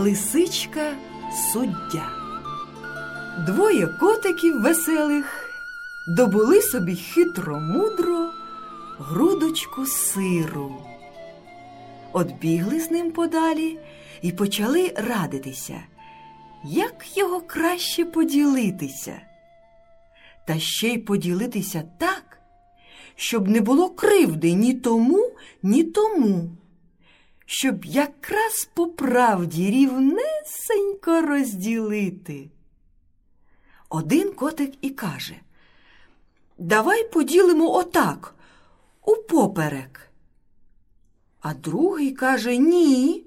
Лисичка суддя. Двоє котиків веселих добули собі хитро-мудро грудочку сиру. От бігли з ним подалі і почали радитися, як його краще поділитися. Та ще й поділитися так, щоб не було кривди ні тому, ні тому щоб якраз по правді рівнесенько розділити. Один котик і каже Давай поділимо отак, упоперек. А другий каже Ні.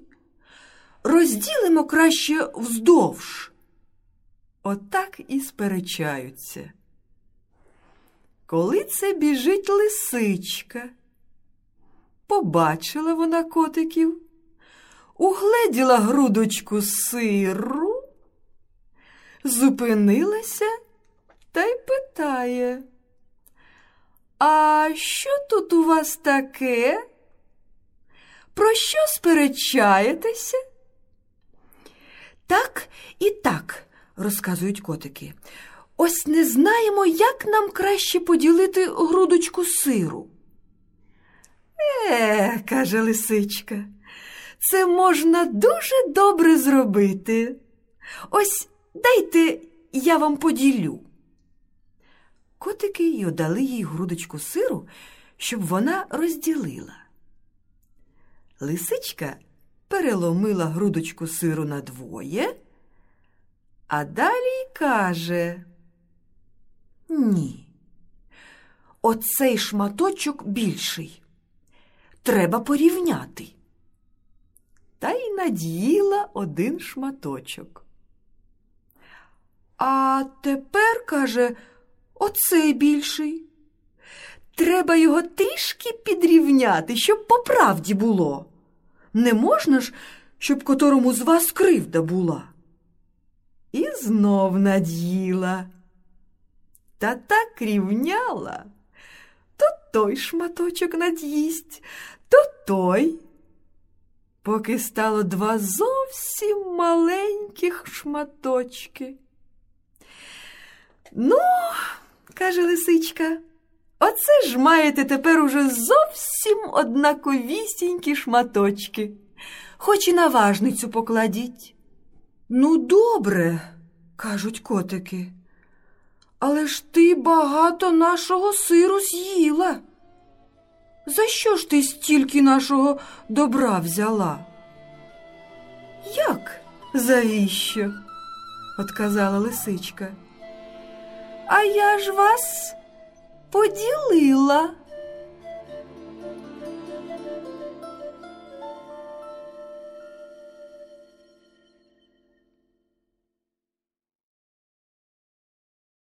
Розділимо краще вздовж. Отак і сперечаються. Коли це біжить лисичка, Побачила вона котиків, угледіла грудочку сиру, зупинилася та й питає. А що тут у вас таке? Про що сперечаєтеся? Так і так, розказують котики. Ось не знаємо, як нам краще поділити грудочку сиру. Е, каже лисичка, це можна дуже добре зробити. Ось дайте я вам поділю. Котики й дали їй грудочку сиру, щоб вона розділила. Лисичка переломила грудочку сиру на двоє, а далі й каже Ні, оцей шматочок більший треба порівняти. Та й наділа один шматочок. А тепер, каже, оцей більший. Треба його трішки підрівняти, щоб по правді було. Не можна ж, щоб котрому з вас кривда була. І знов над'їла. Та так рівняла, той шматочок над'їсть, то той, поки стало два зовсім маленьких шматочки. Ну, каже лисичка, оце ж маєте тепер уже зовсім однаковісінькі шматочки, хоч і на важницю покладіть. Ну, добре, кажуть котики, але ж ти багато нашого сиру з'їла. За що ж ти стільки нашого добра взяла? Як? Завіщо? отказала лисичка. А я ж вас поділила.